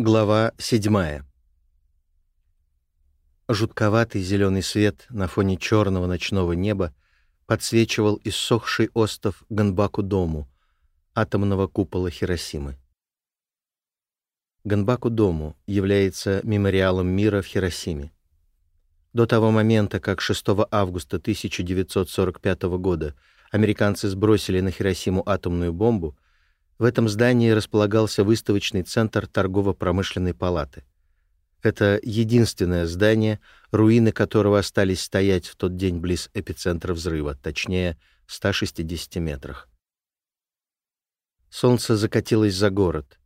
Глава 7. Жутковатый зеленый свет на фоне черного ночного неба подсвечивал иссохший остов Ганбаку-дому, атомного купола Хиросимы. Ганбаку-дому является мемориалом мира в Хиросиме. До того момента, как 6 августа 1945 года американцы сбросили на Хиросиму атомную бомбу, в этом здании располагался выставочный центр торгово-промышленной палаты. Это единственное здание, руины которого остались стоять в тот день близ эпицентра взрыва, точнее, в 160 метрах. Солнце закатилось за город,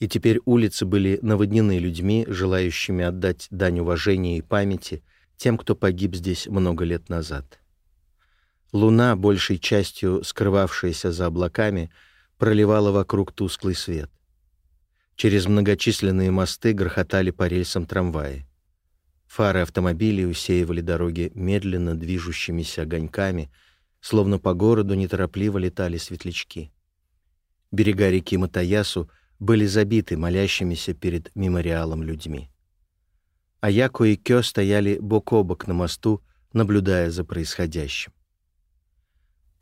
и теперь улицы были наводнены людьми, желающими отдать дань уважения и памяти тем, кто погиб здесь много лет назад. Луна, большей частью скрывавшаяся за облаками, — проливала вокруг тусклый свет. Через многочисленные мосты грохотали по рельсам трамваи. Фары автомобилей усеивали дороги медленно движущимися огоньками, словно по городу неторопливо летали светлячки. Берега реки Матаясу были забиты молящимися перед мемориалом людьми. Аяко и Кё стояли бок о бок на мосту, наблюдая за происходящим.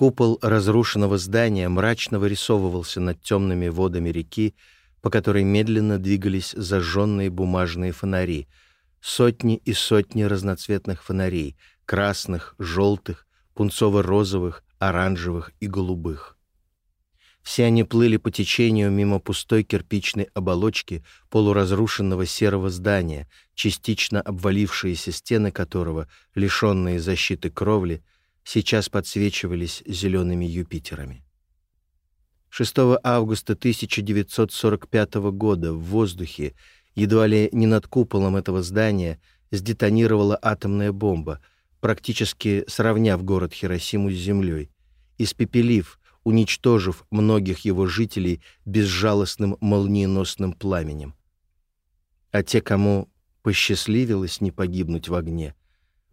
Купол разрушенного здания мрачно вырисовывался над темными водами реки, по которой медленно двигались зажженные бумажные фонари. Сотни и сотни разноцветных фонарей — красных, желтых, пунцово-розовых, оранжевых и голубых. Все они плыли по течению мимо пустой кирпичной оболочки полуразрушенного серого здания, частично обвалившиеся стены которого, лишенные защиты кровли, — сейчас подсвечивались зелеными Юпитерами. 6 августа 1945 года в воздухе, едва ли не над куполом этого здания, сдетонировала атомная бомба, практически сравняв город Хиросиму с землей, испепелив, уничтожив многих его жителей безжалостным молниеносным пламенем. А те, кому посчастливилось не погибнуть в огне,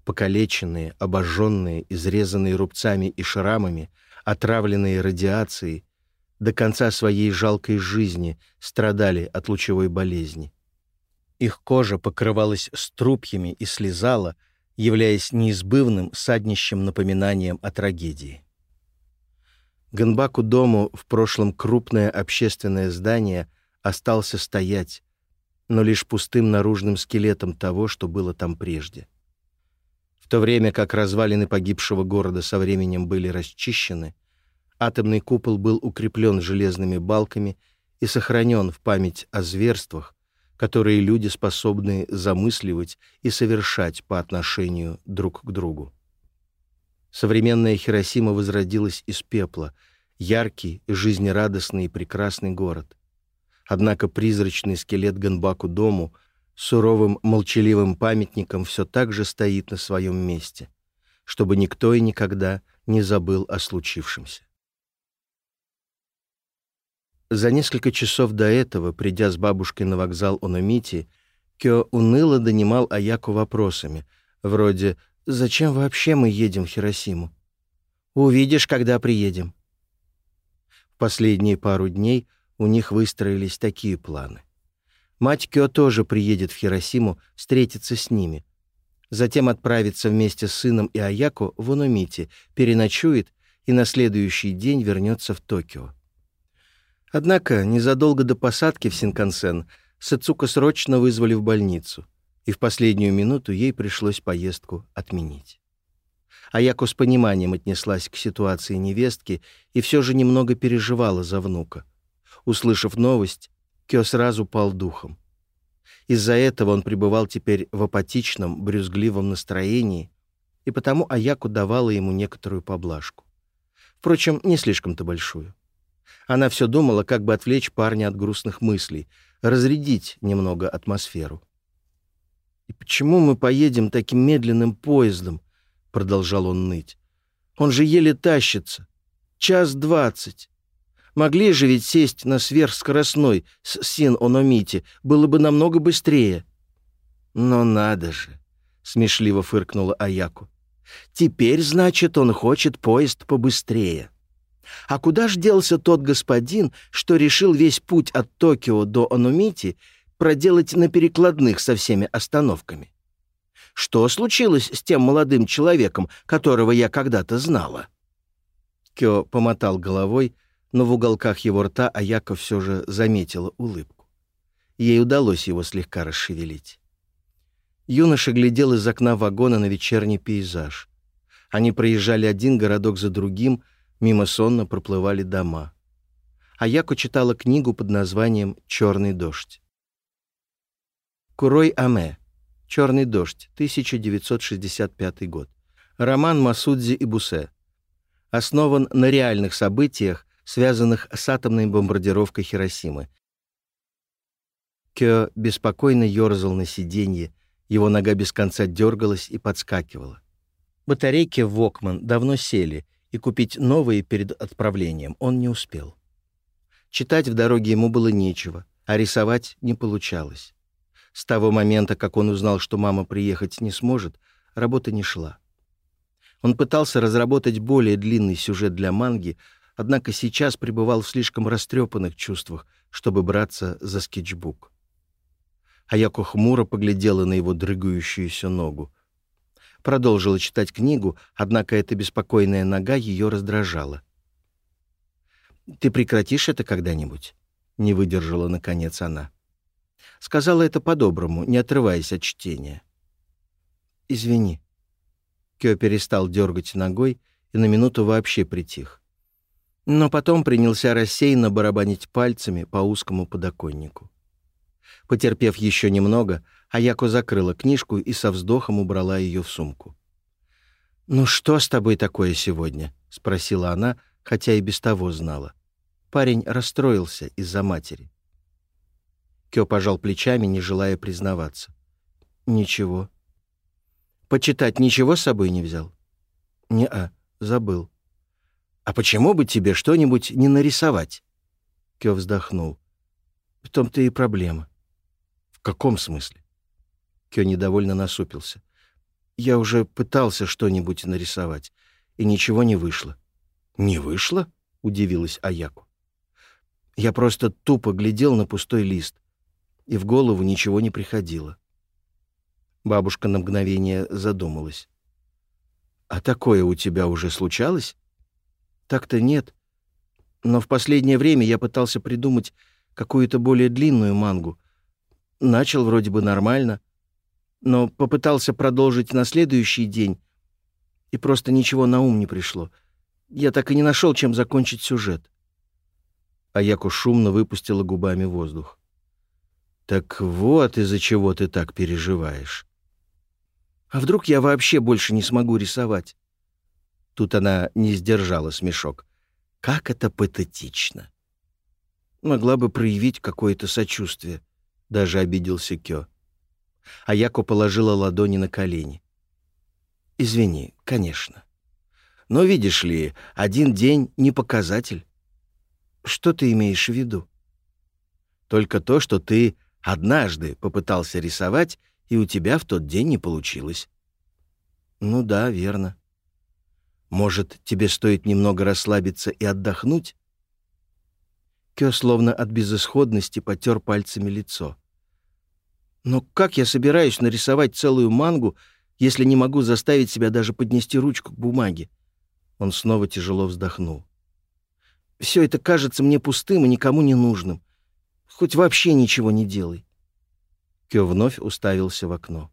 покалеченные, обожженные, изрезанные рубцами и шрамами, отравленные радиацией, до конца своей жалкой жизни страдали от лучевой болезни. Их кожа покрывалась струпьями и слезала, являясь неизбывным саднищем напоминанием о трагедии. Ганбаку дому в прошлом крупное общественное здание остался стоять, но лишь пустым наружным скелетом того, что было там прежде — в то время как развалины погибшего города со временем были расчищены, атомный купол был укреплен железными балками и сохранен в память о зверствах, которые люди способны замысливать и совершать по отношению друг к другу. Современная Хиросима возродилась из пепла, яркий, жизнерадостный и прекрасный город. Однако призрачный скелет Ганбаку-дому — суровым, молчаливым памятником все так же стоит на своем месте, чтобы никто и никогда не забыл о случившемся. За несколько часов до этого, придя с бабушкой на вокзал Ономити, Кё уныло донимал Аяку вопросами, вроде «Зачем вообще мы едем в Хиросиму?» «Увидишь, когда приедем». В последние пару дней у них выстроились такие планы. Мать Кё тоже приедет в Хиросиму встретиться с ними. Затем отправится вместе с сыном и Аяко в Онумити, переночует и на следующий день вернется в Токио. Однако незадолго до посадки в Синкансен Сацука срочно вызвали в больницу, и в последнюю минуту ей пришлось поездку отменить. Аяко с пониманием отнеслась к ситуации невестки и все же немного переживала за внука. Услышав новость, Кёс сразу пал духом. Из-за этого он пребывал теперь в апатичном, брюзгливом настроении, и потому Аяку давала ему некоторую поблажку. Впрочем, не слишком-то большую. Она все думала, как бы отвлечь парня от грустных мыслей, разрядить немного атмосферу. «И почему мы поедем таким медленным поездом?» — продолжал он ныть. «Он же еле тащится. Час двадцать. Могли же ведь сесть на сверхскоростной с Син-Ономити, было бы намного быстрее». «Но надо же!» — смешливо фыркнула Аяку. «Теперь, значит, он хочет поезд побыстрее». А куда ж делся тот господин, что решил весь путь от Токио до Онумити проделать на перекладных со всеми остановками? Что случилось с тем молодым человеком, которого я когда-то знала?» Кё помотал головой, — но в уголках его рта Аяко все же заметила улыбку. Ей удалось его слегка расшевелить. Юноша глядел из окна вагона на вечерний пейзаж. Они проезжали один городок за другим, мимо сонно проплывали дома. Аяко читала книгу под названием «Черный дождь». Курой Аме. «Черный дождь», 1965 год. Роман Масудзи и Бусе. Основан на реальных событиях связанных с атомной бомбардировкой Хиросимы. Кё беспокойно ерзал на сиденье, его нога без конца дергалась и подскакивала. Батарейки в Вокман давно сели, и купить новые перед отправлением он не успел. Читать в дороге ему было нечего, а рисовать не получалось. С того момента, как он узнал, что мама приехать не сможет, работа не шла. Он пытался разработать более длинный сюжет для манги — однако сейчас пребывал в слишком растрепанных чувствах, чтобы браться за скетчбук. Аяко хмуро поглядела на его дрыгающуюся ногу. Продолжила читать книгу, однако эта беспокойная нога ее раздражала. «Ты прекратишь это когда-нибудь?» — не выдержала, наконец, она. Сказала это по-доброму, не отрываясь от чтения. «Извини». Кё перестал дергать ногой и на минуту вообще притих но потом принялся рассеянно барабанить пальцами по узкому подоконнику. Потерпев еще немного, Аяко закрыла книжку и со вздохом убрала ее в сумку. «Ну что с тобой такое сегодня?» — спросила она, хотя и без того знала. Парень расстроился из-за матери. Кё пожал плечами, не желая признаваться. «Ничего». «Почитать ничего с собой не взял?» «Не-а, забыл». А почему бы тебе что-нибудь не нарисовать? Кё вздохнул. В том-то и проблема. В каком смысле? Кё недовольно насупился. Я уже пытался что-нибудь нарисовать, и ничего не вышло. Не вышло? Удивилась Аяку. Я просто тупо глядел на пустой лист, и в голову ничего не приходило. Бабушка на мгновение задумалась. «А такое у тебя уже случалось?» Так-то нет. Но в последнее время я пытался придумать какую-то более длинную мангу. Начал вроде бы нормально, но попытался продолжить на следующий день, и просто ничего на ум не пришло. Я так и не нашел, чем закончить сюжет. Аяко шумно выпустила губами воздух. «Так вот из-за чего ты так переживаешь». «А вдруг я вообще больше не смогу рисовать?» Тут она не сдержала смешок. Как это патетично. Могла бы проявить какое-то сочувствие. Даже обиделся Кё. А Яко положила ладони на колени. «Извини, конечно. Но, видишь ли, один день — не показатель. Что ты имеешь в виду?» «Только то, что ты однажды попытался рисовать, и у тебя в тот день не получилось». «Ну да, верно. Может, тебе стоит немного расслабиться и отдохнуть?» Кё словно от безысходности потер пальцами лицо. «Но как я собираюсь нарисовать целую мангу, если не могу заставить себя даже поднести ручку к бумаге?» Он снова тяжело вздохнул. «Все это кажется мне пустым и никому не нужным. Хоть вообще ничего не делай». Кё вновь уставился в окно.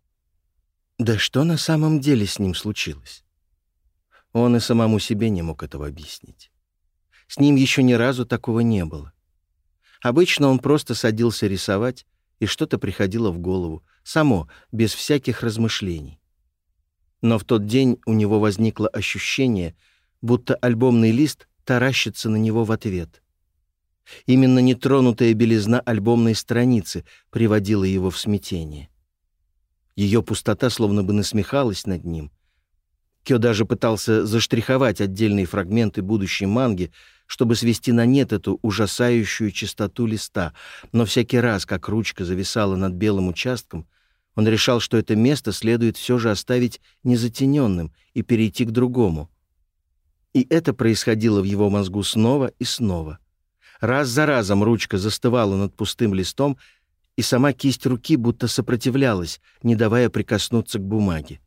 «Да что на самом деле с ним случилось?» Он и самому себе не мог этого объяснить. С ним еще ни разу такого не было. Обычно он просто садился рисовать, и что-то приходило в голову, само, без всяких размышлений. Но в тот день у него возникло ощущение, будто альбомный лист таращится на него в ответ — Именно нетронутая белизна альбомной страницы приводила его в смятение. Ее пустота словно бы насмехалась над ним. Кё даже пытался заштриховать отдельные фрагменты будущей манги, чтобы свести на нет эту ужасающую чистоту листа, но всякий раз, как ручка зависала над белым участком, он решал, что это место следует все же оставить незатененным и перейти к другому. И это происходило в его мозгу снова и снова. Раз за разом ручка застывала над пустым листом, и сама кисть руки будто сопротивлялась, не давая прикоснуться к бумаге.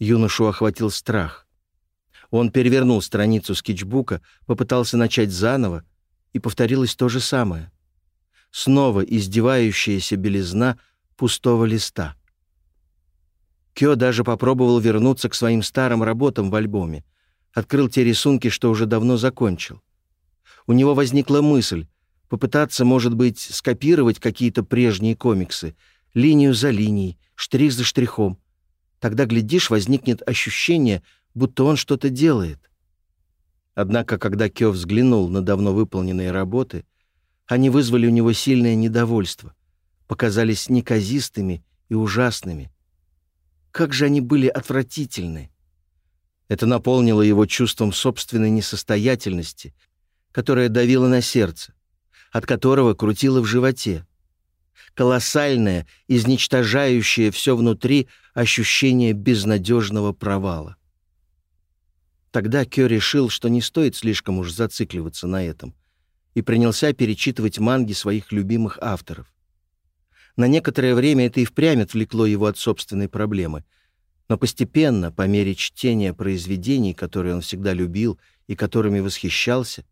Юношу охватил страх. Он перевернул страницу скетчбука, попытался начать заново, и повторилось то же самое. Снова издевающаяся белизна пустого листа. Кё даже попробовал вернуться к своим старым работам в альбоме, открыл те рисунки, что уже давно закончил. У него возникла мысль попытаться, может быть, скопировать какие-то прежние комиксы, линию за линией, штрих за штрихом — Тогда, глядишь, возникнет ощущение, будто он что-то делает. Однако, когда Кё взглянул на давно выполненные работы, они вызвали у него сильное недовольство, показались неказистыми и ужасными. Как же они были отвратительны! Это наполнило его чувством собственной несостоятельности, которое давило на сердце, от которого крутило в животе колоссальное, изничтожающее все внутри ощущение безнадежного провала. Тогда Кё решил, что не стоит слишком уж зацикливаться на этом, и принялся перечитывать манги своих любимых авторов. На некоторое время это и впрямь отвлекло его от собственной проблемы, но постепенно, по мере чтения произведений, которые он всегда любил и которыми восхищался,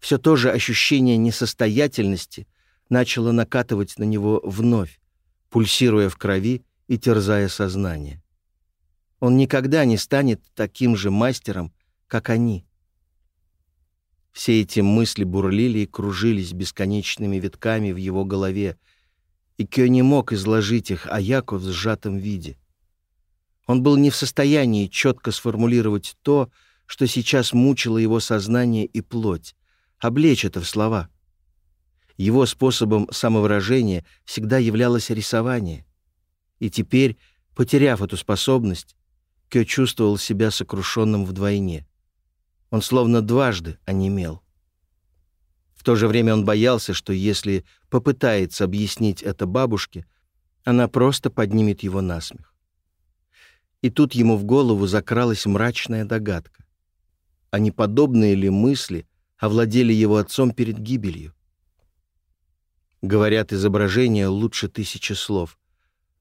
все то же ощущение несостоятельности — начало накатывать на него вновь, пульсируя в крови и терзая сознание. Он никогда не станет таким же мастером, как они. Все эти мысли бурлили и кружились бесконечными витками в его голове, и Кё не мог изложить их Аяку в сжатом виде. Он был не в состоянии четко сформулировать то, что сейчас мучило его сознание и плоть, облечь это в слова — его способом самовыражения всегда являлось рисование. И теперь, потеряв эту способность, Кё чувствовал себя сокрушенным вдвойне. Он словно дважды онемел. В то же время он боялся, что если попытается объяснить это бабушке, она просто поднимет его на смех. И тут ему в голову закралась мрачная догадка. А не подобные ли мысли овладели его отцом перед гибелью? Говорят, изображение лучше тысячи слов.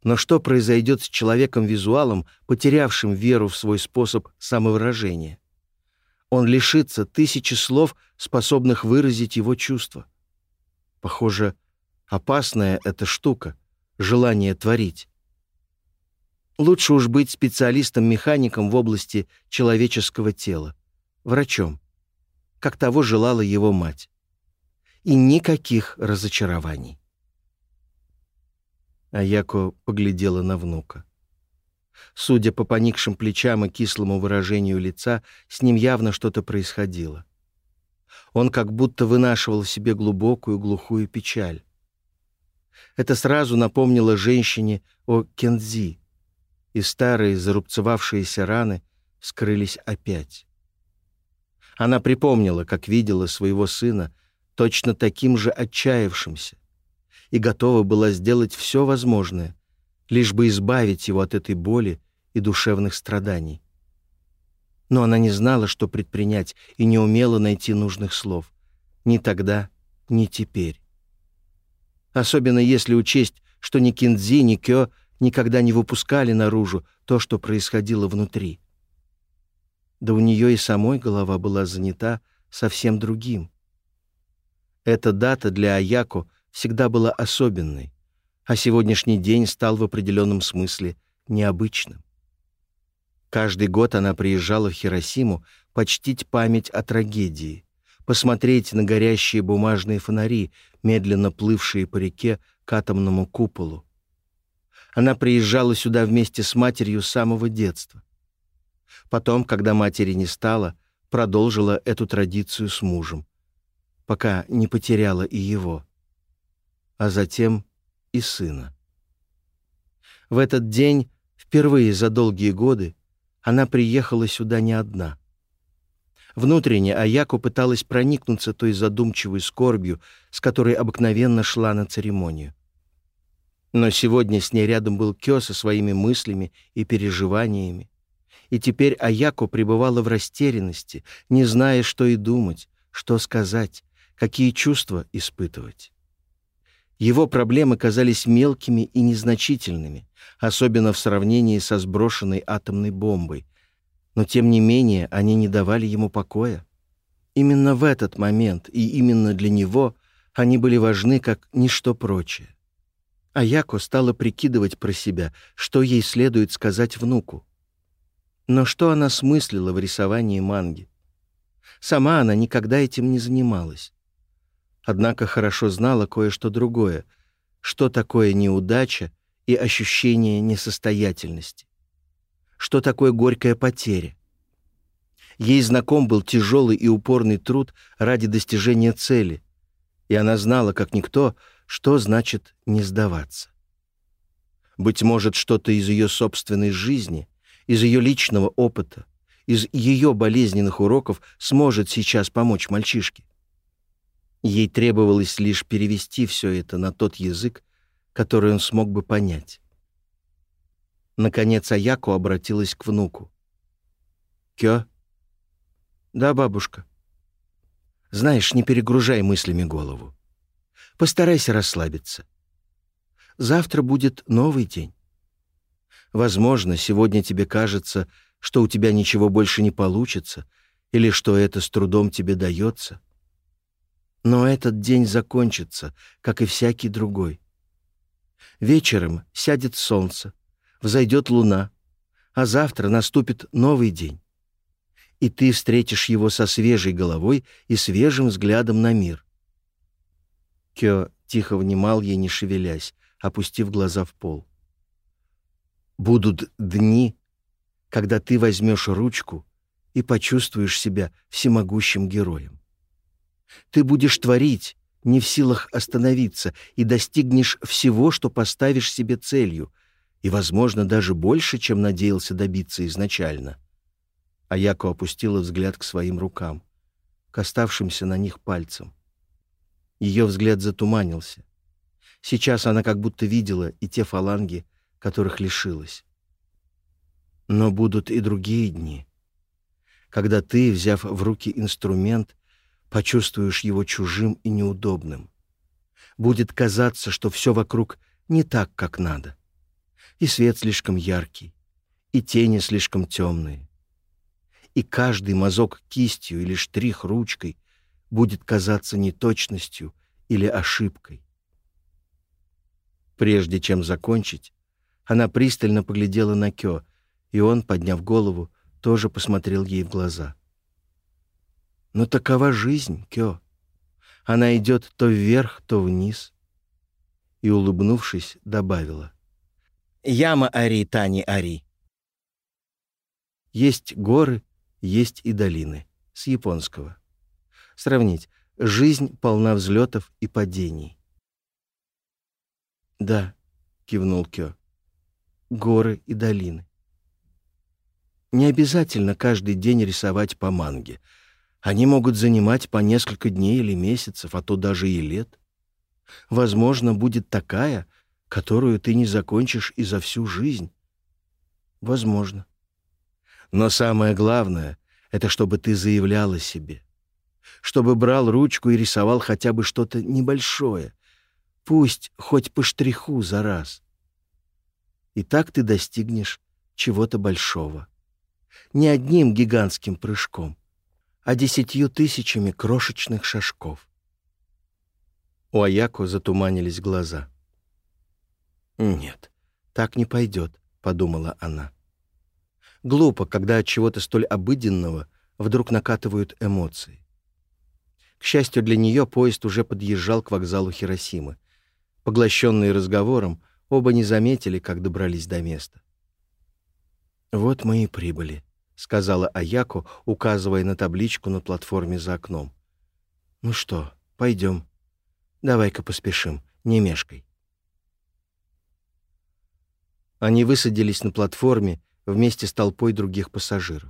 Но что произойдет с человеком-визуалом, потерявшим веру в свой способ самовыражения? Он лишится тысячи слов, способных выразить его чувства. Похоже, опасная эта штука — желание творить. Лучше уж быть специалистом-механиком в области человеческого тела, врачом, как того желала его мать и никаких разочарований. Аяко поглядела на внука. Судя по поникшим плечам и кислому выражению лица, с ним явно что-то происходило. Он как будто вынашивал в себе глубокую глухую печаль. Это сразу напомнило женщине о Кензи, и старые зарубцевавшиеся раны скрылись опять. Она припомнила, как видела своего сына, точно таким же отчаявшимся, и готова была сделать все возможное, лишь бы избавить его от этой боли и душевных страданий. Но она не знала, что предпринять, и не умела найти нужных слов. Ни тогда, ни теперь. Особенно если учесть, что ни Киндзи, ни Кё никогда не выпускали наружу то, что происходило внутри. Да у нее и самой голова была занята совсем другим — эта дата для Аяко всегда была особенной, а сегодняшний день стал в определенном смысле необычным. Каждый год она приезжала в Хиросиму почтить память о трагедии, посмотреть на горящие бумажные фонари, медленно плывшие по реке к атомному куполу. Она приезжала сюда вместе с матерью с самого детства. Потом, когда матери не стало, продолжила эту традицию с мужем, пока не потеряла и его, а затем и сына. В этот день, впервые за долгие годы, она приехала сюда не одна. Внутренне Аяко пыталась проникнуться той задумчивой скорбью, с которой обыкновенно шла на церемонию. Но сегодня с ней рядом был Кё со своими мыслями и переживаниями. И теперь Аяко пребывала в растерянности, не зная, что и думать, что сказать, какие чувства испытывать. Его проблемы казались мелкими и незначительными, особенно в сравнении со сброшенной атомной бомбой, но тем не менее они не давали ему покоя. Именно в этот момент и именно для него они были важны как ничто прочее. Аяко стала прикидывать про себя, что ей следует сказать внуку. Но что она смыслила в рисовании манги? Сама она никогда этим не занималась однако хорошо знала кое-что другое, что такое неудача и ощущение несостоятельности, что такое горькая потеря. Ей знаком был тяжелый и упорный труд ради достижения цели, и она знала, как никто, что значит не сдаваться. Быть может, что-то из ее собственной жизни, из ее личного опыта, из ее болезненных уроков сможет сейчас помочь мальчишке. Ей требовалось лишь перевести все это на тот язык, который он смог бы понять. Наконец Аяко обратилась к внуку. «Кё?» «Да, бабушка». «Знаешь, не перегружай мыслями голову. Постарайся расслабиться. Завтра будет новый день. Возможно, сегодня тебе кажется, что у тебя ничего больше не получится или что это с трудом тебе дается но этот день закончится, как и всякий другой. Вечером сядет солнце, взойдет луна, а завтра наступит новый день. И ты встретишь его со свежей головой и свежим взглядом на мир. Кё тихо внимал ей, не шевелясь, опустив глаза в пол. «Будут дни, когда ты возьмешь ручку и почувствуешь себя всемогущим героем». Ты будешь творить, не в силах остановиться, и достигнешь всего, что поставишь себе целью, и, возможно, даже больше, чем надеялся добиться изначально. Аяко опустила взгляд к своим рукам, к оставшимся на них пальцам. Ее взгляд затуманился. Сейчас она как будто видела и те фаланги, которых лишилась. Но будут и другие дни, когда ты, взяв в руки инструмент, почувствуешь его чужим и неудобным. Будет казаться, что все вокруг не так, как надо. И свет слишком яркий, и тени слишком темные. И каждый мазок кистью или штрих ручкой будет казаться неточностью или ошибкой. Прежде чем закончить, она пристально поглядела на Кё, и он, подняв голову, тоже посмотрел ей в глаза. Но такова жизнь, Кё. Она идет то вверх, то вниз. И, улыбнувшись, добавила. Яма Ари, Тани Ари. Есть горы, есть и долины. С японского. Сравнить. Жизнь полна взлетов и падений. «Да», — кивнул Кё, — «горы и долины». Не обязательно каждый день рисовать по манге — они могут занимать по несколько дней или месяцев, а то даже и лет. Возможно, будет такая, которую ты не закончишь и за всю жизнь. Возможно. Но самое главное — это чтобы ты заявляла себе. Чтобы брал ручку и рисовал хотя бы что-то небольшое. Пусть хоть по штриху за раз. И так ты достигнешь чего-то большого. Не одним гигантским прыжком — а десятью тысячами крошечных шажков. У Аяко затуманились глаза. «Нет, так не пойдет», — подумала она. Глупо, когда от чего-то столь обыденного вдруг накатывают эмоции. К счастью для нее, поезд уже подъезжал к вокзалу Хиросимы. Поглощенные разговором, оба не заметили, как добрались до места. «Вот мы и прибыли», сказала Аяко, указывая на табличку на платформе за окном. «Ну что, пойдем. Давай-ка поспешим, не мешкой». Они высадились на платформе вместе с толпой других пассажиров.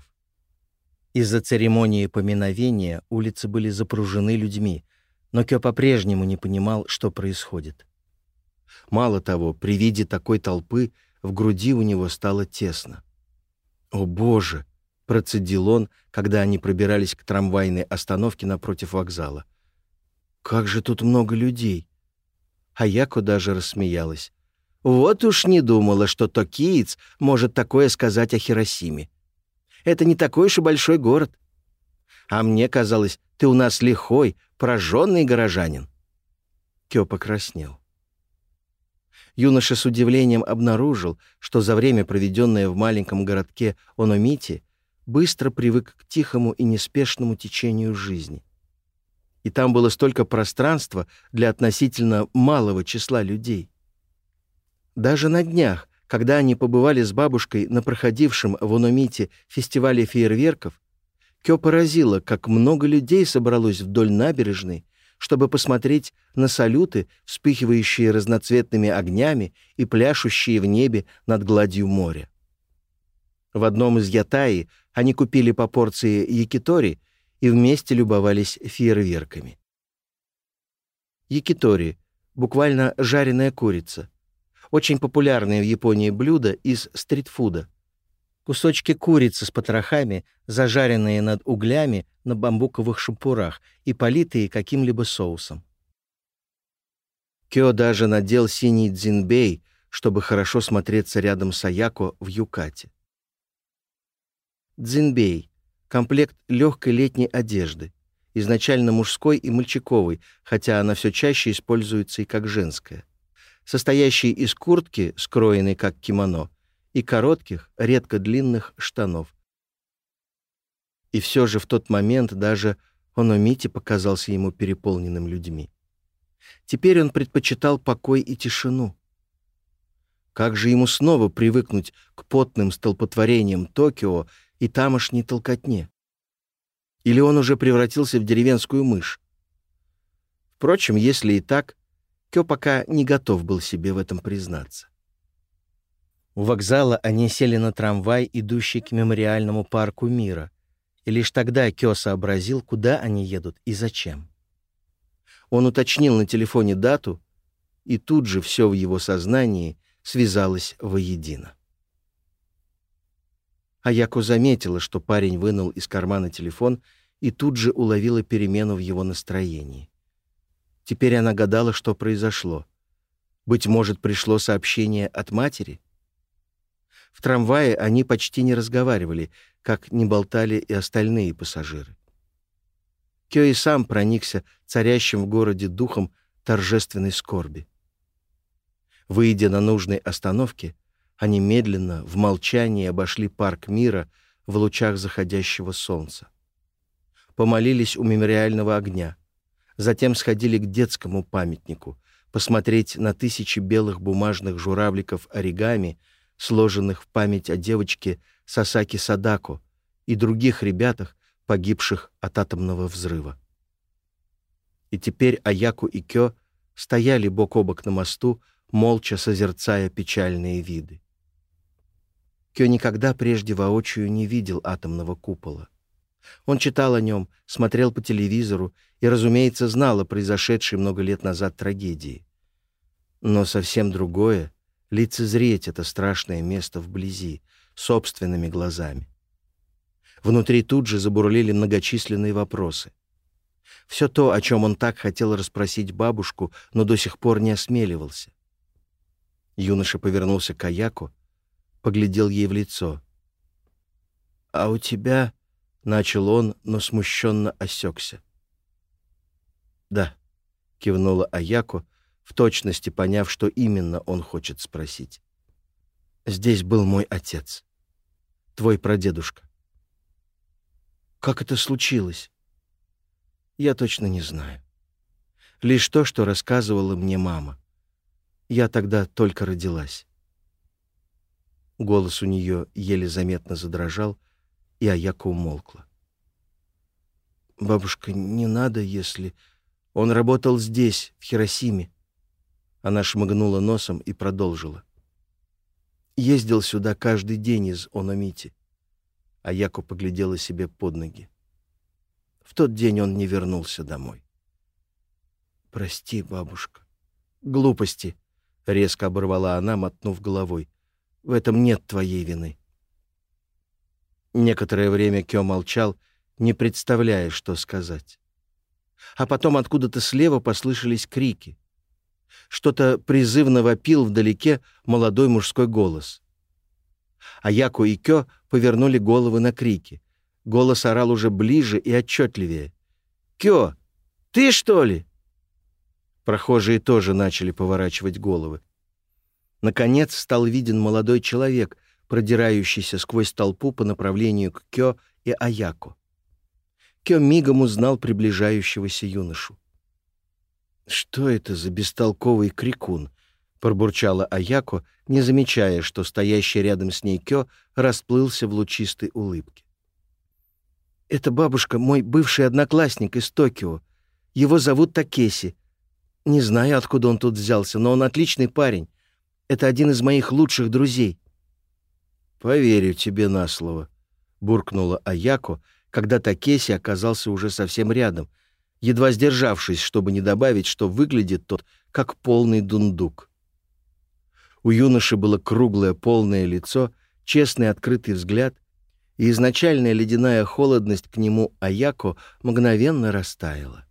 Из-за церемонии поминовения улицы были запружены людьми, но Кё по-прежнему не понимал, что происходит. Мало того, при виде такой толпы в груди у него стало тесно. «О, Боже!» процедил он, когда они пробирались к трамвайной остановке напротив вокзала. «Как же тут много людей!» А Яко даже рассмеялась. «Вот уж не думала, что токиец может такое сказать о Хиросиме. Это не такой уж и большой город. А мне казалось, ты у нас лихой, прожженный горожанин». Кё покраснел. Юноша с удивлением обнаружил, что за время, проведенное в маленьком городке Ономити, быстро привык к тихому и неспешному течению жизни. И там было столько пространства для относительно малого числа людей. Даже на днях, когда они побывали с бабушкой на проходившем в Ономите фестивале фейерверков, Кё поразило, как много людей собралось вдоль набережной, чтобы посмотреть на салюты, вспыхивающие разноцветными огнями и пляшущие в небе над гладью моря. В одном из Ятаи они купили по порции якитори и вместе любовались фейерверками. Якитори — буквально жареная курица. Очень популярное в Японии блюдо из стритфуда. Кусочки курицы с потрохами, зажаренные над углями на бамбуковых шампурах и политые каким-либо соусом. Кё даже надел синий дзинбей, чтобы хорошо смотреться рядом с Аяко в юкате. «Дзинбей. Комплект легкой летней одежды. Изначально мужской и мальчиковой, хотя она все чаще используется и как женская. Состоящий из куртки, скроенной как кимоно, и коротких, редко длинных штанов. И все же в тот момент даже Ономити показался ему переполненным людьми. Теперь он предпочитал покой и тишину. Как же ему снова привыкнуть к потным столпотворениям Токио и тамошней толкотне. Или он уже превратился в деревенскую мышь? Впрочем, если и так, Кё пока не готов был себе в этом признаться. У вокзала они сели на трамвай, идущий к мемориальному парку мира, и лишь тогда Кё сообразил, куда они едут и зачем. Он уточнил на телефоне дату, и тут же все в его сознании связалось воедино. А Аяко заметила, что парень вынул из кармана телефон и тут же уловила перемену в его настроении. Теперь она гадала, что произошло. Быть может, пришло сообщение от матери? В трамвае они почти не разговаривали, как не болтали и остальные пассажиры. Кёи сам проникся царящим в городе духом торжественной скорби. Выйдя на нужной остановке, они медленно, в молчании, обошли парк мира в лучах заходящего солнца. Помолились у мемориального огня. Затем сходили к детскому памятнику, посмотреть на тысячи белых бумажных журавликов оригами, сложенных в память о девочке Сасаки Садако и других ребятах, погибших от атомного взрыва. И теперь Аяку и Кё стояли бок о бок на мосту, молча созерцая печальные виды. Кё никогда прежде воочию не видел атомного купола. Он читал о нем, смотрел по телевизору и, разумеется, знал о произошедшей много лет назад трагедии. Но совсем другое — лицезреть это страшное место вблизи, собственными глазами. Внутри тут же забурлили многочисленные вопросы. Все то, о чем он так хотел расспросить бабушку, но до сих пор не осмеливался. Юноша повернулся к Аяку, поглядел ей в лицо. «А у тебя...» — начал он, но смущенно осекся. «Да», — кивнула Аяко, в точности поняв, что именно он хочет спросить. «Здесь был мой отец, твой прадедушка». «Как это случилось?» «Я точно не знаю. Лишь то, что рассказывала мне мама. Я тогда только родилась». Голос у нее еле заметно задрожал, и Аяка умолкла. «Бабушка, не надо, если... Он работал здесь, в Хиросиме». Она шмыгнула носом и продолжила. «Ездил сюда каждый день из Ономити». Аяко поглядела себе под ноги. В тот день он не вернулся домой. «Прости, бабушка». «Глупости», — резко оборвала она, мотнув головой. В этом нет твоей вины. Некоторое время Кё молчал, не представляя, что сказать. А потом откуда-то слева послышались крики. Что-то призывно вопил вдалеке молодой мужской голос. А Аяко и Кё повернули головы на крики. Голос орал уже ближе и отчетливее. «Кё, ты что ли?» Прохожие тоже начали поворачивать головы. Наконец стал виден молодой человек, продирающийся сквозь толпу по направлению к Кё и Аяку. Кё мигом узнал приближающегося юношу. «Что это за бестолковый крикун?» — пробурчала Аяко, не замечая, что стоящий рядом с ней Кё расплылся в лучистой улыбке. «Это бабушка, мой бывший одноклассник из Токио. Его зовут Такеси. Не знаю, откуда он тут взялся, но он отличный парень. Это один из моих лучших друзей». «Поверю тебе на слово», — буркнула Аяко, когда Такеси оказался уже совсем рядом, едва сдержавшись, чтобы не добавить, что выглядит тот как полный дундук. У юноши было круглое полное лицо, честный открытый взгляд, и изначальная ледяная холодность к нему Аяко мгновенно растаяла.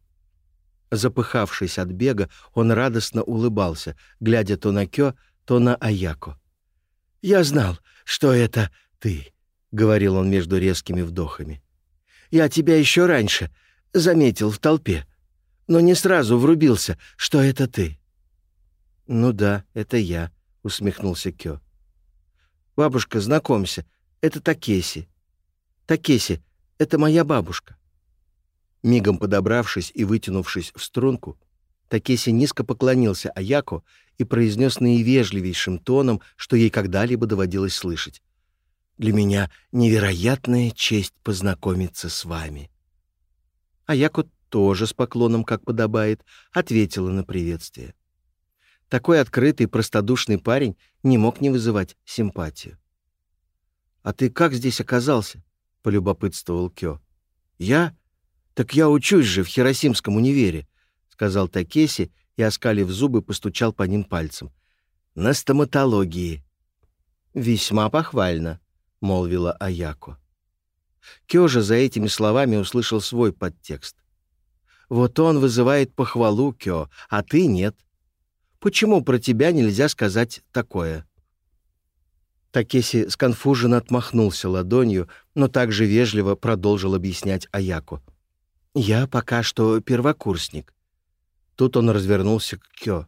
Запыхавшись от бега, он радостно улыбался, глядя то на Кё, то на Аяко. «Я знал, что это ты», — говорил он между резкими вдохами. «Я тебя еще раньше заметил в толпе, но не сразу врубился, что это ты». «Ну да, это я», — усмехнулся Кё. «Бабушка, знакомься, это Такеси. Такеси, это моя бабушка». Мигом подобравшись и вытянувшись в струнку, Такеси низко поклонился Аяко и произнес наивежливейшим тоном, что ей когда-либо доводилось слышать. «Для меня невероятная честь познакомиться с вами». Аяко тоже с поклоном, как подобает, ответила на приветствие. Такой открытый, простодушный парень не мог не вызывать симпатию. «А ты как здесь оказался?» — полюбопытствовал Кё. «Я? Так я учусь же в Хиросимском универе», — сказал Такеси и, оскалив зубы, постучал по ним пальцем. «На стоматологии». «Весьма похвально», — молвила Аяко. Кёжа за этими словами услышал свой подтекст. «Вот он вызывает похвалу, Кё, а ты нет. Почему про тебя нельзя сказать такое?» Такеси сконфуженно отмахнулся ладонью, но также вежливо продолжил объяснять Аяку. «Я пока что первокурсник. Тут он развернулся к Кё.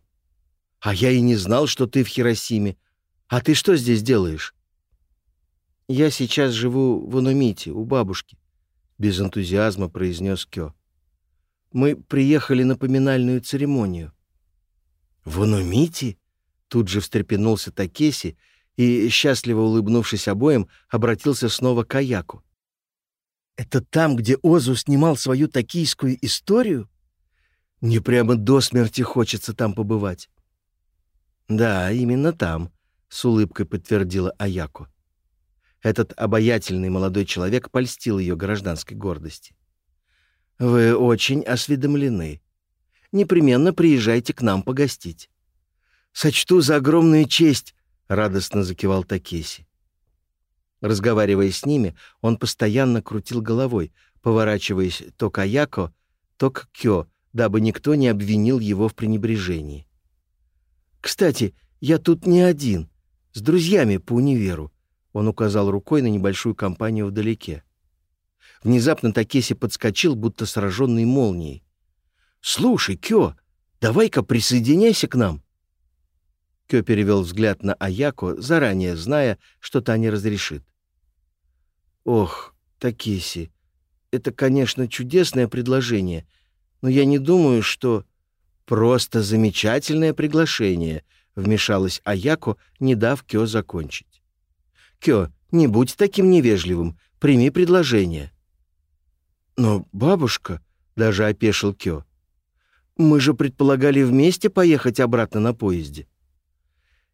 «А я и не знал, что ты в Хиросиме. А ты что здесь делаешь?» «Я сейчас живу в Унумите, у бабушки», — без энтузиазма произнес Кё. «Мы приехали на поминальную церемонию». «В Онумите?» Тут же встрепенулся Такеси и, счастливо улыбнувшись обоим, обратился снова к Аяку. «Это там, где Озу снимал свою токийскую историю? Мне прямо до смерти хочется там побывать». «Да, именно там», — с улыбкой подтвердила Аяку. Этот обаятельный молодой человек польстил ее гражданской гордости. «Вы очень осведомлены непременно приезжайте к нам погостить». «Сочту за огромную честь», — радостно закивал Такеси. Разговаривая с ними, он постоянно крутил головой, поворачиваясь то к Аяко, то к Кё, дабы никто не обвинил его в пренебрежении. «Кстати, я тут не один, с друзьями по универу», — он указал рукой на небольшую компанию вдалеке. Внезапно Такеси подскочил, будто сраженный молнией. «Слушай, Кё, давай-ка присоединяйся к нам!» Кё перевел взгляд на Аяко, заранее зная, что та не разрешит. «Ох, Такеси, это, конечно, чудесное предложение, но я не думаю, что...» «Просто замечательное приглашение», — вмешалась Аяко, не дав Кё закончить. «Кё, не будь таким невежливым, прими предложение». «Но бабушка...» — даже опешил Кё. «Мы же предполагали вместе поехать обратно на поезде».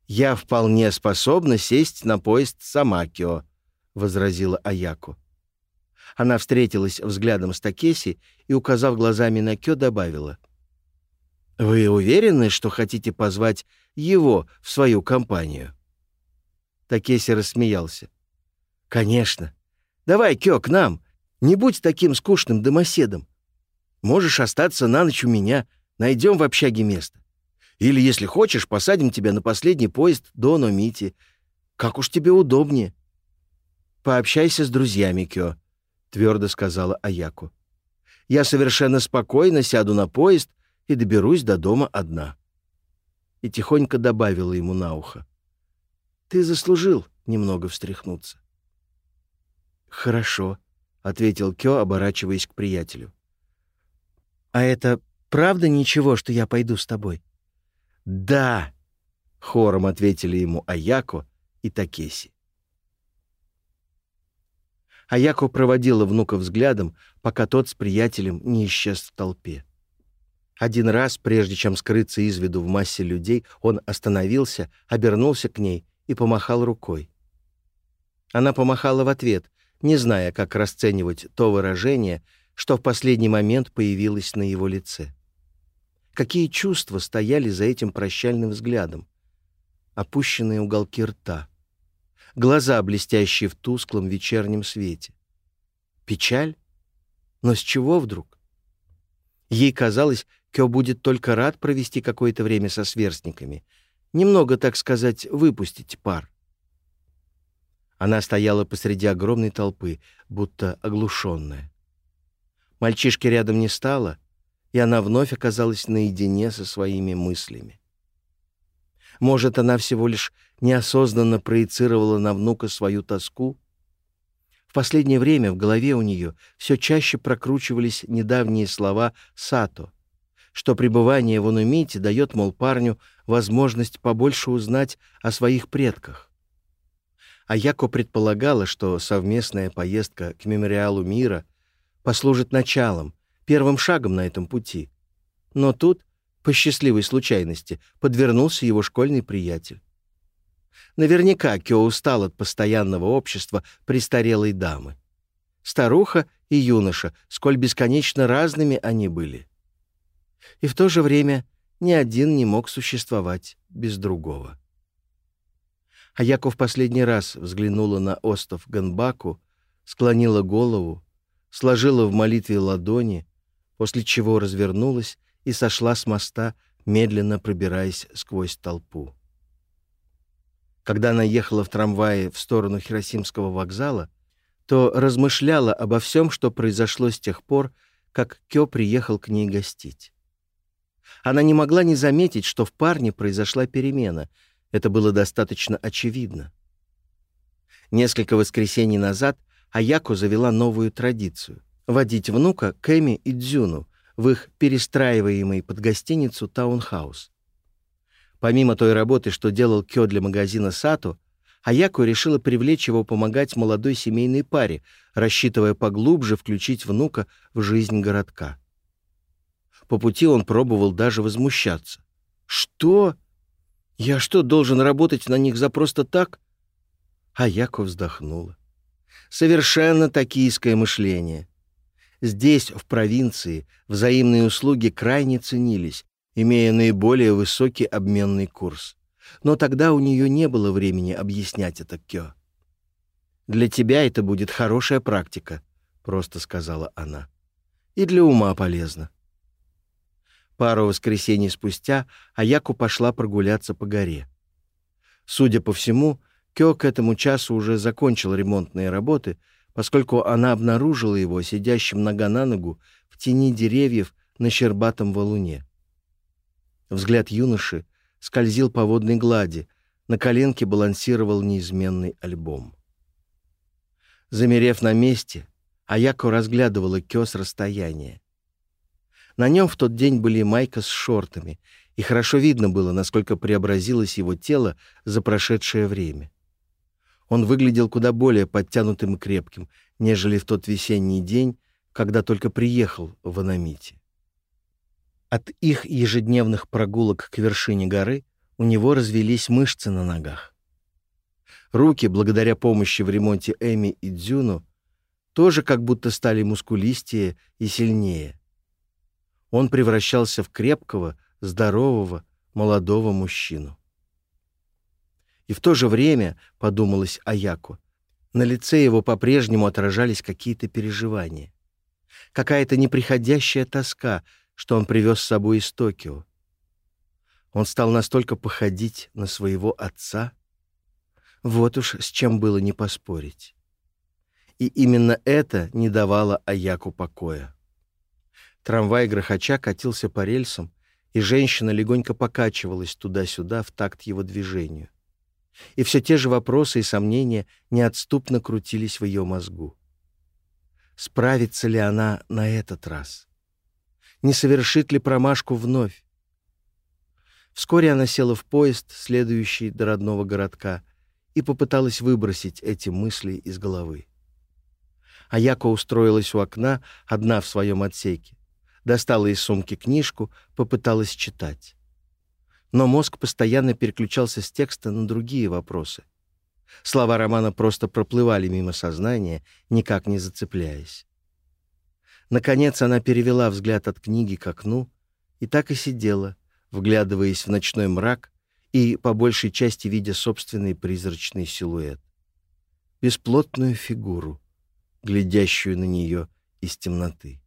«Я вполне способна сесть на поезд сама, Кё», — возразила Аяко. Она встретилась взглядом с Такеси и, указав глазами на Кё, добавила. «Вы уверены, что хотите позвать его в свою компанию?» Такеси рассмеялся. «Конечно. Давай, Кё, к нам. Не будь таким скучным домоседом. Можешь остаться на ночь у меня. Найдем в общаге место. Или, если хочешь, посадим тебя на последний поезд до Номити. Как уж тебе удобнее. Пообщайся с друзьями, Кё твердо сказала Аяку. «Я совершенно спокойно сяду на поезд и доберусь до дома одна». И тихонько добавила ему на ухо. «Ты заслужил немного встряхнуться». «Хорошо», — ответил Кё, оборачиваясь к приятелю. «А это правда ничего, что я пойду с тобой?» «Да», — хором ответили ему Аяко и Такеси а Яко проводила внука взглядом, пока тот с приятелем не исчез в толпе. Один раз, прежде чем скрыться из виду в массе людей, он остановился, обернулся к ней и помахал рукой. Она помахала в ответ, не зная, как расценивать то выражение, что в последний момент появилось на его лице. Какие чувства стояли за этим прощальным взглядом? Опущенные уголки рта — глаза, блестящие в тусклом вечернем свете. Печаль? Но с чего вдруг? Ей казалось, Кё будет только рад провести какое-то время со сверстниками, немного, так сказать, выпустить пар. Она стояла посреди огромной толпы, будто оглушенная. Мальчишки рядом не стало, и она вновь оказалась наедине со своими мыслями. Может, она всего лишь неосознанно проецировала на внука свою тоску. В последнее время в голове у нее все чаще прокручивались недавние слова Сато, что пребывание в Онумите дает, мол, парню возможность побольше узнать о своих предках. А Яко предполагала, что совместная поездка к мемориалу мира послужит началом, первым шагом на этом пути. Но тут, по счастливой случайности, подвернулся его школьный приятель. Наверняка Кё устал от постоянного общества престарелой дамы. Старуха и юноша, сколь бесконечно разными они были. И в то же время ни один не мог существовать без другого. Аяко в последний раз взглянула на остов Ганбаку, склонила голову, сложила в молитве ладони, после чего развернулась и сошла с моста, медленно пробираясь сквозь толпу. Когда она ехала в трамвае в сторону Хиросимского вокзала, то размышляла обо всем, что произошло с тех пор, как Кё приехал к ней гостить. Она не могла не заметить, что в парне произошла перемена. Это было достаточно очевидно. Несколько воскресений назад Аяко завела новую традицию — водить внука Кэми и Дзюну в их перестраиваемый под гостиницу таунхаус. Помимо той работы, что делал Кё для магазина Сату, Аяко решила привлечь его помогать молодой семейной паре, рассчитывая поглубже включить внука в жизнь городка. По пути он пробовал даже возмущаться. «Что? Я что, должен работать на них за просто так?» Аяко вздохнула. «Совершенно токийское мышление. Здесь, в провинции, взаимные услуги крайне ценились, имея наиболее высокий обменный курс. Но тогда у нее не было времени объяснять это Кё. «Для тебя это будет хорошая практика», — просто сказала она. «И для ума полезно». Пару воскресений спустя Аяку пошла прогуляться по горе. Судя по всему, Кё к этому часу уже закончил ремонтные работы, поскольку она обнаружила его сидящим нога на ногу в тени деревьев на щербатом валуне. Взгляд юноши скользил по водной глади, на коленке балансировал неизменный альбом. Замерев на месте, Аяко разглядывала кёс расстояния. На нем в тот день были майка с шортами, и хорошо видно было, насколько преобразилось его тело за прошедшее время. Он выглядел куда более подтянутым и крепким, нежели в тот весенний день, когда только приехал в Анамите. От их ежедневных прогулок к вершине горы у него развелись мышцы на ногах. Руки, благодаря помощи в ремонте Эми и Дзюну, тоже как будто стали мускулистее и сильнее. Он превращался в крепкого, здорового, молодого мужчину. И в то же время, — подумалось Аяку, — на лице его по-прежнему отражались какие-то переживания. Какая-то неприходящая тоска — что он привез с собой из Токио. Он стал настолько походить на своего отца. Вот уж с чем было не поспорить. И именно это не давало Аяку покоя. Трамвай грохоча катился по рельсам, и женщина легонько покачивалась туда-сюда в такт его движению. И все те же вопросы и сомнения неотступно крутились в ее мозгу. Справится ли она на этот раз? — не совершит ли промашку вновь. Вскоре она села в поезд, следующий до родного городка, и попыталась выбросить эти мысли из головы. Аяко устроилась у окна, одна в своем отсеке. Достала из сумки книжку, попыталась читать. Но мозг постоянно переключался с текста на другие вопросы. Слова романа просто проплывали мимо сознания, никак не зацепляясь. Наконец она перевела взгляд от книги к окну и так и сидела, вглядываясь в ночной мрак и, по большей части, видя собственный призрачный силуэт. Бесплотную фигуру, глядящую на нее из темноты.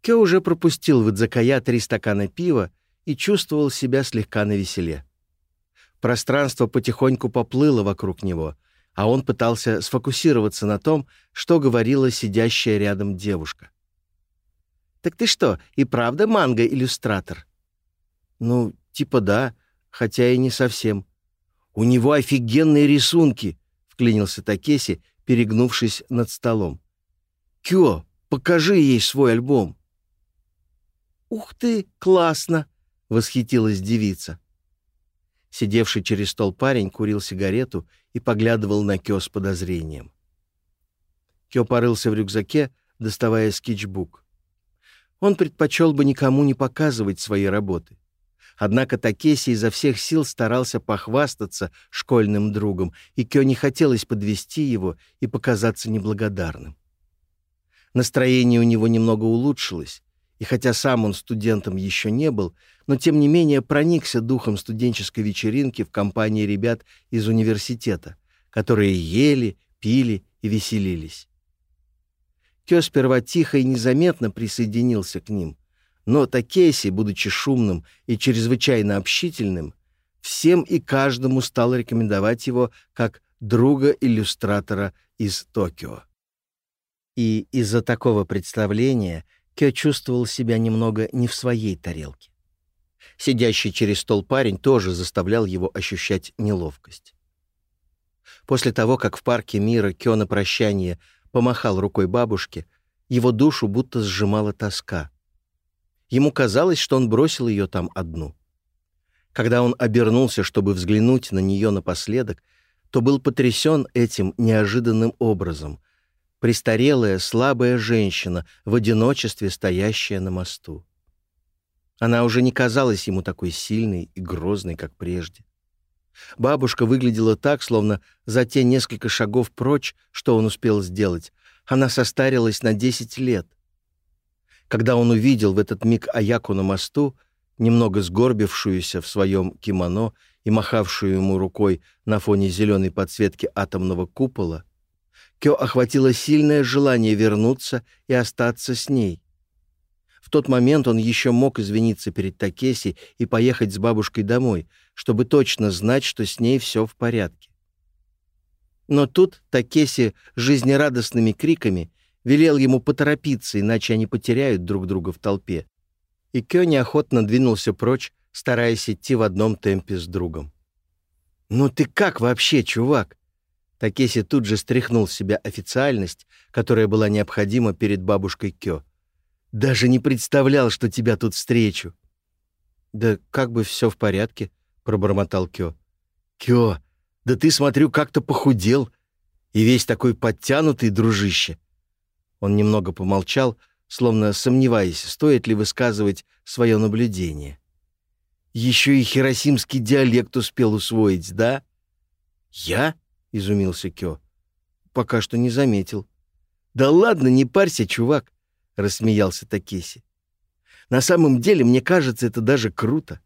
Кё уже пропустил в Идзакая три стакана пива и чувствовал себя слегка навеселе. Пространство потихоньку поплыло вокруг него, а он пытался сфокусироваться на том, что говорила сидящая рядом девушка. «Так ты что, и правда манго-иллюстратор?» «Ну, типа да, хотя и не совсем». «У него офигенные рисунки!» — вклинился Такеси, перегнувшись над столом. «Кё, покажи ей свой альбом!» «Ух ты, классно!» — восхитилась девица. Сидевший через стол парень курил сигарету и поглядывал на Кё с подозрением. Кё порылся в рюкзаке, доставая скетчбук. Он предпочел бы никому не показывать свои работы. Однако Такеси изо всех сил старался похвастаться школьным другом, и Кё не хотелось подвести его и показаться неблагодарным. Настроение у него немного улучшилось, и хотя сам он студентом еще не был, но тем не менее проникся духом студенческой вечеринки в компании ребят из университета, которые ели, пили и веселились. Кё сперва тихо и незаметно присоединился к ним — но Такеси, будучи шумным и чрезвычайно общительным, всем и каждому стал рекомендовать его как друга-иллюстратора из Токио. И из-за такого представления Кё чувствовал себя немного не в своей тарелке. Сидящий через стол парень тоже заставлял его ощущать неловкость. После того, как в парке мира Кё на прощание помахал рукой бабушке, его душу будто сжимала тоска — Ему казалось, что он бросил ее там одну. Когда он обернулся, чтобы взглянуть на нее напоследок, то был потрясен этим неожиданным образом. престарелая, слабая женщина, в одиночестве стоящая на мосту. Она уже не казалась ему такой сильной и грозной, как прежде. Бабушка выглядела так, словно за те несколько шагов прочь, что он успел сделать, она состарилась на 10 лет. Когда он увидел в этот миг Аяку на мосту, немного сгорбившуюся в своем кимоно и махавшую ему рукой на фоне зеленой подсветки атомного купола, Кё охватило сильное желание вернуться и остаться с ней. В тот момент он еще мог извиниться перед Такеси и поехать с бабушкой домой, чтобы точно знать, что с ней все в порядке. Но тут Такеси жизнерадостными криками велел ему поторопиться, иначе они потеряют друг друга в толпе. И Кё неохотно двинулся прочь, стараясь идти в одном темпе с другом. «Ну ты как вообще, чувак?» Такеси тут же стряхнул с себя официальность, которая была необходима перед бабушкой Кё. «Даже не представлял, что тебя тут встречу!» «Да как бы все в порядке», — пробормотал Кё. «Кё, да ты, смотрю, как-то похудел. И весь такой подтянутый, дружище». Он немного помолчал, словно сомневаясь, стоит ли высказывать свое наблюдение. «Еще и хиросимский диалект успел усвоить, да?» «Я?» изумился Кё. «Пока что не заметил». «Да ладно, не парься, чувак», — рассмеялся Такеси. «На самом деле, мне кажется, это даже круто.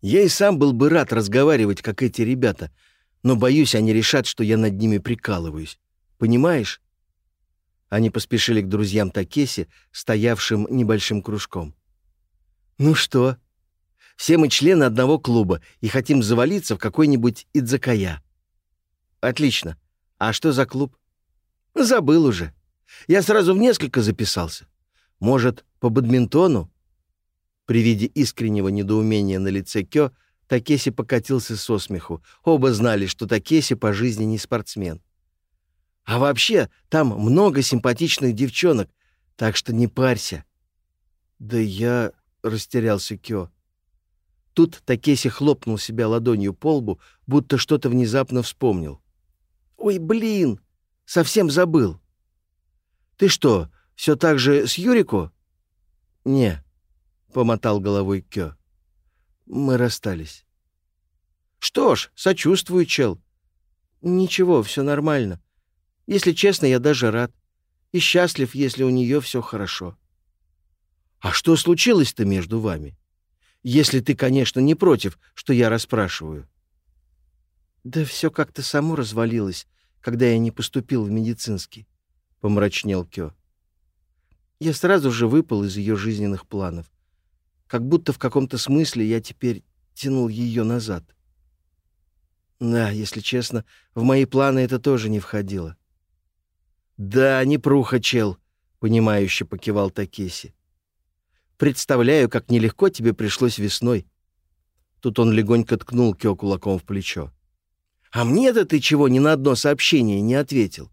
Я и сам был бы рад разговаривать, как эти ребята, но, боюсь, они решат, что я над ними прикалываюсь. Понимаешь?» Они поспешили к друзьям Такеси, стоявшим небольшим кружком. «Ну что, Все мы члены одного клуба и хотим завалиться в какой-нибудь идзакая». Отлично. А что за клуб? Забыл уже. Я сразу в несколько записался. Может, по бадминтону? При виде искреннего недоумения на лице Кё Такеси покатился со смеху. Оба знали, что Такеси по жизни не спортсмен. А вообще, там много симпатичных девчонок, так что не парься. Да я... растерялся Кё. Тут Такеси хлопнул себя ладонью по лбу, будто что-то внезапно вспомнил. «Ой, блин! Совсем забыл!» «Ты что, все так же с Юрику?» «Не», — помотал головой Кё. «Мы расстались». «Что ж, сочувствую, чел». «Ничего, все нормально. Если честно, я даже рад. И счастлив, если у нее все хорошо». «А что случилось-то между вами? Если ты, конечно, не против, что я расспрашиваю». «Да все как-то само развалилось когда я не поступил в медицинский», — помрачнел Кё. Я сразу же выпал из ее жизненных планов. Как будто в каком-то смысле я теперь тянул ее назад. Да, если честно, в мои планы это тоже не входило. «Да, не пруха, чел», — понимающе покивал Такеси. «Представляю, как нелегко тебе пришлось весной». Тут он легонько ткнул Кё кулаком в плечо. А мне-то ты чего ни на одно сообщение не ответил?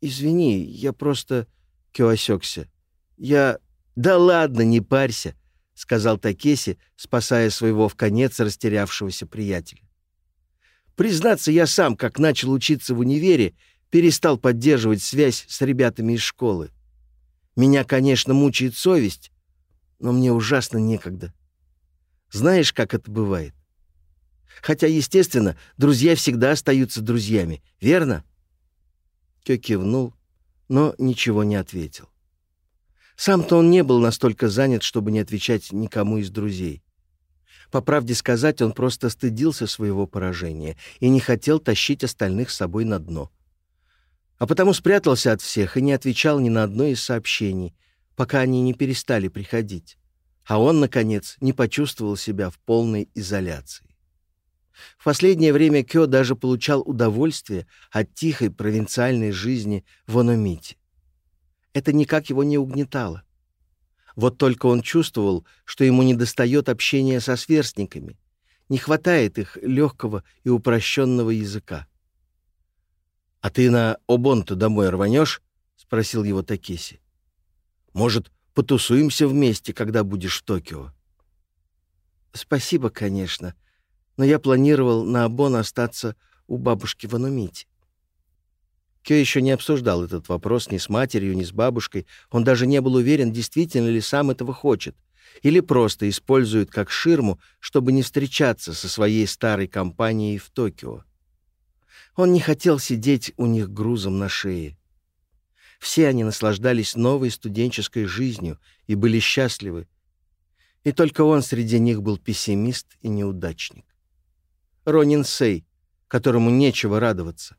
Извини, я просто... Кё осёкся. Я... Да ладно, не парься, сказал Такеси, спасая своего в конец растерявшегося приятеля. Признаться, я сам, как начал учиться в универе, перестал поддерживать связь с ребятами из школы. Меня, конечно, мучает совесть, но мне ужасно некогда. Знаешь, как это бывает? Хотя, естественно, друзья всегда остаются друзьями, верно?» Кё кивнул, но ничего не ответил. Сам-то он не был настолько занят, чтобы не отвечать никому из друзей. По правде сказать, он просто стыдился своего поражения и не хотел тащить остальных с собой на дно. А потому спрятался от всех и не отвечал ни на одно из сообщений, пока они не перестали приходить. А он, наконец, не почувствовал себя в полной изоляции. В последнее время Кё даже получал удовольствие от тихой провинциальной жизни в Ономите. Это никак его не угнетало. Вот только он чувствовал, что ему недостает общения со сверстниками, не хватает их легкого и упрощенного языка. «А ты на Обонту домой рванешь?» — спросил его Такеси. «Может, потусуемся вместе, когда будешь в Токио?» «Спасибо, конечно», но я планировал на Абон остаться у бабушки в Анумите. Кё еще не обсуждал этот вопрос ни с матерью, ни с бабушкой. Он даже не был уверен, действительно ли сам этого хочет. Или просто использует как ширму, чтобы не встречаться со своей старой компанией в Токио. Он не хотел сидеть у них грузом на шее. Все они наслаждались новой студенческой жизнью и были счастливы. И только он среди них был пессимист и неудачник. Ронин Сей, которому нечего радоваться.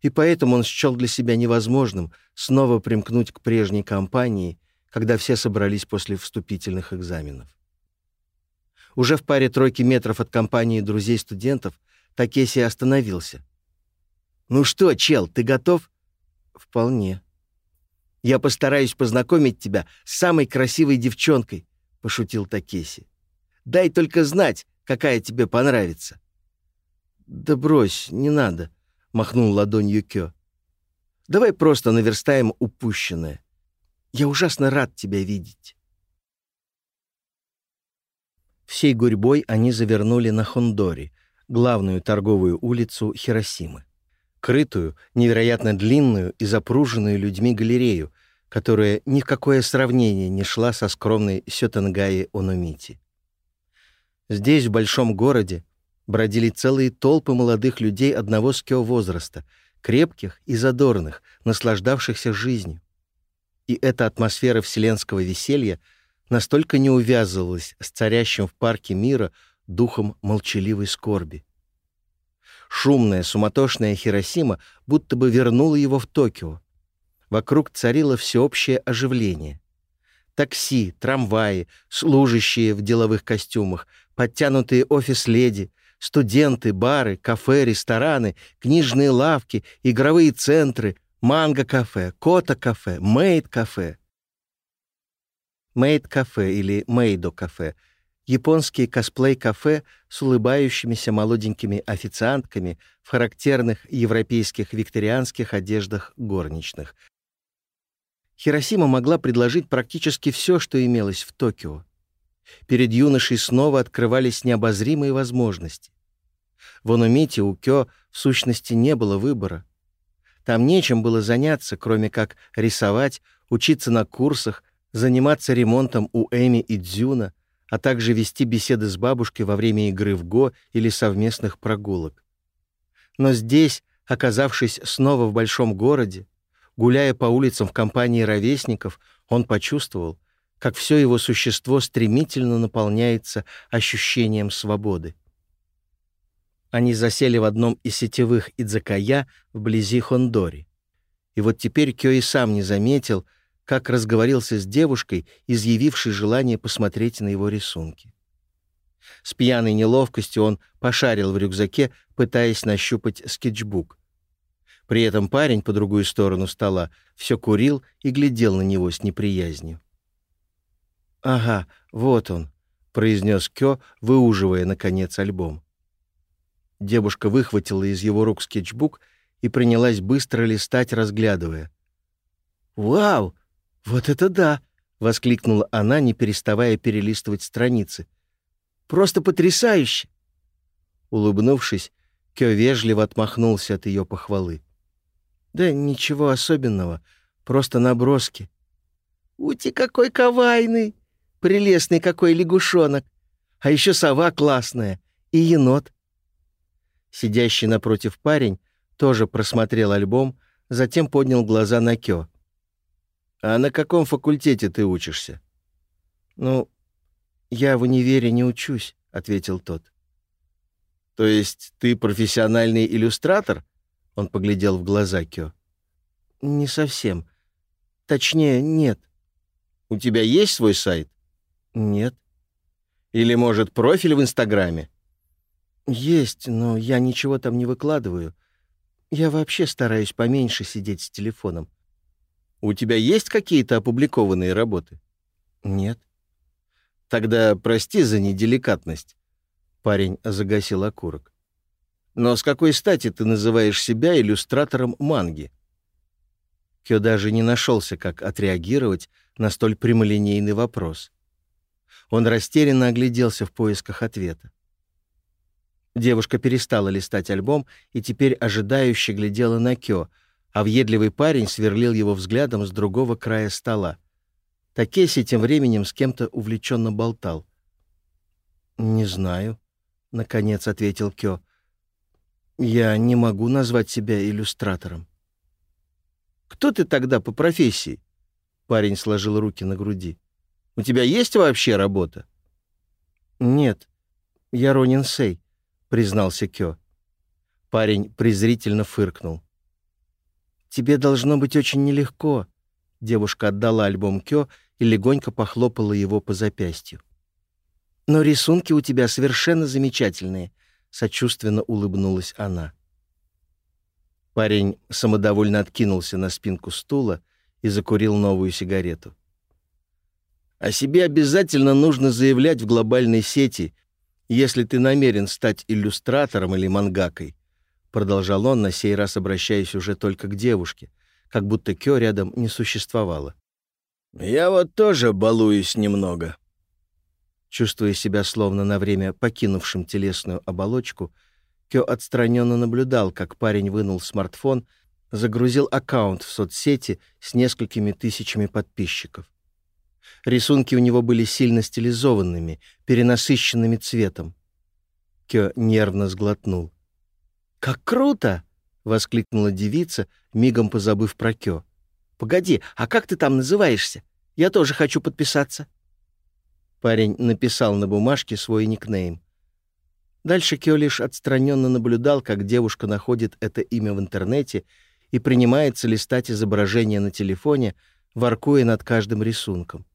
И поэтому он счел для себя невозможным снова примкнуть к прежней компании, когда все собрались после вступительных экзаменов. Уже в паре тройки метров от компании друзей-студентов Такеси остановился. «Ну что, чел, ты готов?» «Вполне». «Я постараюсь познакомить тебя с самой красивой девчонкой», — пошутил Такеси. «Дай только знать, какая тебе понравится». «Да брось, не надо», — махнул ладонью Кё. «Давай просто наверстаем упущенное. Я ужасно рад тебя видеть». Всей гурьбой они завернули на Хондори, главную торговую улицу Хиросимы. Крытую, невероятно длинную и запруженную людьми галерею, которая ни в какое сравнение не шла со скромной Сётангайи Ономити. Здесь, в большом городе, бродили целые толпы молодых людей одного скё возраста, крепких и задорных, наслаждавшихся жизнью. И эта атмосфера вселенского веселья настолько не увязывалась с царящим в парке мира духом молчаливой скорби. Шумная, суматошная Хиросима будто бы вернула его в Токио. Вокруг царило всеобщее оживление. Такси, трамваи, служащие в деловых костюмах — подтянутые офис-леди, студенты, бары, кафе, рестораны, книжные лавки, игровые центры, манго-кафе, кота-кафе, мейд-кафе. Мейд-кафе или мейдо-кафе — японские косплей-кафе с улыбающимися молоденькими официантками в характерных европейских викторианских одеждах горничных. Хиросима могла предложить практически все, что имелось в Токио. Перед юношей снова открывались необозримые возможности. В Онумите у Кё в сущности не было выбора. Там нечем было заняться, кроме как рисовать, учиться на курсах, заниматься ремонтом у Эми и Дзюна, а также вести беседы с бабушкой во время игры в го или совместных прогулок. Но здесь, оказавшись снова в большом городе, гуляя по улицам в компании ровесников, он почувствовал, как все его существо стремительно наполняется ощущением свободы. Они засели в одном из сетевых Идзакая вблизи Хондори. И вот теперь Кё сам не заметил, как разговорился с девушкой, изъявившей желание посмотреть на его рисунки. С пьяной неловкостью он пошарил в рюкзаке, пытаясь нащупать скетчбук. При этом парень по другую сторону стола все курил и глядел на него с неприязнью. «Ага, вот он», — произнес Кё, выуживая, наконец, альбом. Девушка выхватила из его рук скетчбук и принялась быстро листать, разглядывая. «Вау! «Вот это да!» — воскликнула она, не переставая перелистывать страницы. «Просто потрясающе!» Улыбнувшись, Кё вежливо отмахнулся от ее похвалы. «Да ничего особенного, просто наброски». «Ути какой кавайный! Прелестный какой лягушонок! А еще сова классная и енот!» Сидящий напротив парень тоже просмотрел альбом, затем поднял глаза на Кё. «А на каком факультете ты учишься?» «Ну, я в универе не учусь», — ответил тот. «То есть ты профессиональный иллюстратор?» — он поглядел в глаза Кё. «Не совсем. Точнее, нет». «У тебя есть свой сайт?» Нет. Или, может, профиль в Инстаграме? Есть, но я ничего там не выкладываю. Я вообще стараюсь поменьше сидеть с телефоном. У тебя есть какие-то опубликованные работы? Нет. Тогда прости за неделикатность. Парень загасил окурок. Но с какой стати ты называешь себя иллюстратором манги? Кё даже не нашелся, как отреагировать на столь прямолинейный вопрос — он растерянно огляделся в поисках ответа. Девушка перестала листать альбом и теперь ожидающе глядела на Кё, а въедливый парень сверлил его взглядом с другого края стола. Такеси тем временем с кем-то увлеченно болтал. «Не знаю», — наконец ответил Кё. «Я не могу назвать себя иллюстратором». «Кто ты тогда по профессии?» Парень сложил руки на груди. У тебя есть вообще работа?» «Нет, я Ронин Сей», — признался Кё. Парень презрительно фыркнул. «Тебе должно быть очень нелегко», — девушка отдала альбом Кё и легонько похлопала его по запястью. «Но рисунки у тебя совершенно замечательные», — сочувственно улыбнулась она. Парень самодовольно откинулся на спинку стула и закурил новую сигарету. О себе обязательно нужно заявлять в глобальной сети, если ты намерен стать иллюстратором или мангакой. Продолжал он, на сей раз обращаясь уже только к девушке, как будто Кё рядом не существовало. «Я вот тоже балуюсь немного». Чувствуя себя словно на время покинувшим телесную оболочку, Кё отстраненно наблюдал, как парень вынул смартфон, загрузил аккаунт в соцсети с несколькими тысячами подписчиков. Рисунки у него были сильно стилизованными, перенасыщенными цветом. Кё нервно сглотнул. «Как круто!» — воскликнула девица, мигом позабыв про Кё. «Погоди, а как ты там называешься? Я тоже хочу подписаться». Парень написал на бумажке свой никнейм. Дальше Кё лишь отстраненно наблюдал, как девушка находит это имя в интернете и принимается листать изображение на телефоне, воркуя над каждым рисунком.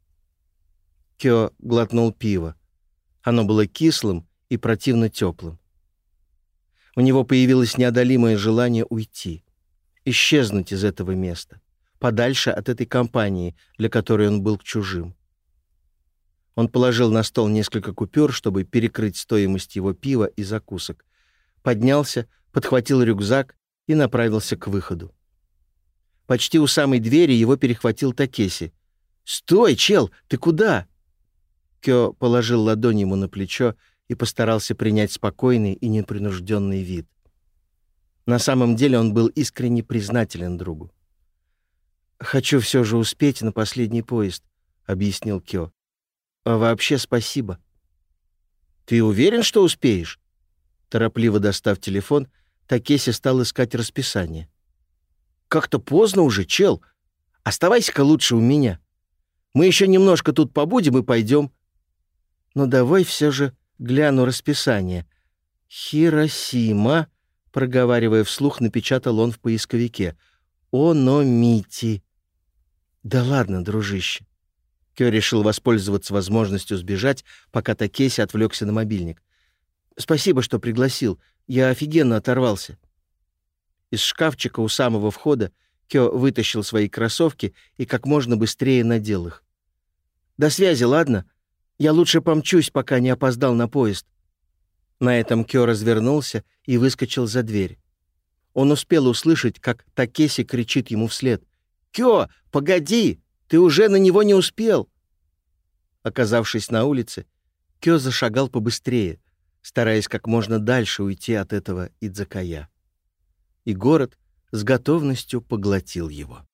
Кё глотнул пиво. Оно было кислым и противно теплым. У него появилось неодолимое желание уйти, исчезнуть из этого места, подальше от этой компании, для которой он был чужим. Он положил на стол несколько купюр, чтобы перекрыть стоимость его пива и закусок, поднялся, подхватил рюкзак и направился к выходу. Почти у самой двери его перехватил Такеси. «Стой, чел, ты куда?» Кё положил ладонь ему на плечо и постарался принять спокойный и непринужденный вид. На самом деле он был искренне признателен другу. «Хочу все же успеть на последний поезд», — объяснил Кё. «А вообще спасибо». «Ты уверен, что успеешь?» Торопливо достав телефон, Такеси стал искать расписание. «Как-то поздно уже, чел. Оставайся-ка лучше у меня. Мы еще немножко тут побудем и пойдем но давай все же гляну расписание. «Хиросима», — проговаривая вслух, напечатал он в поисковике. «Ономити». «Да ладно, дружище». Кё решил воспользоваться возможностью сбежать, пока Такеси отвлекся на мобильник. «Спасибо, что пригласил. Я офигенно оторвался». Из шкафчика у самого входа Кё вытащил свои кроссовки и как можно быстрее надел их. «До связи, ладно?» Я лучше помчусь, пока не опоздал на поезд». На этом Кё развернулся и выскочил за дверь. Он успел услышать, как Такеси кричит ему вслед. «Кё, погоди! Ты уже на него не успел!» Оказавшись на улице, Кё зашагал побыстрее, стараясь как можно дальше уйти от этого Идзакая. И город с готовностью поглотил его.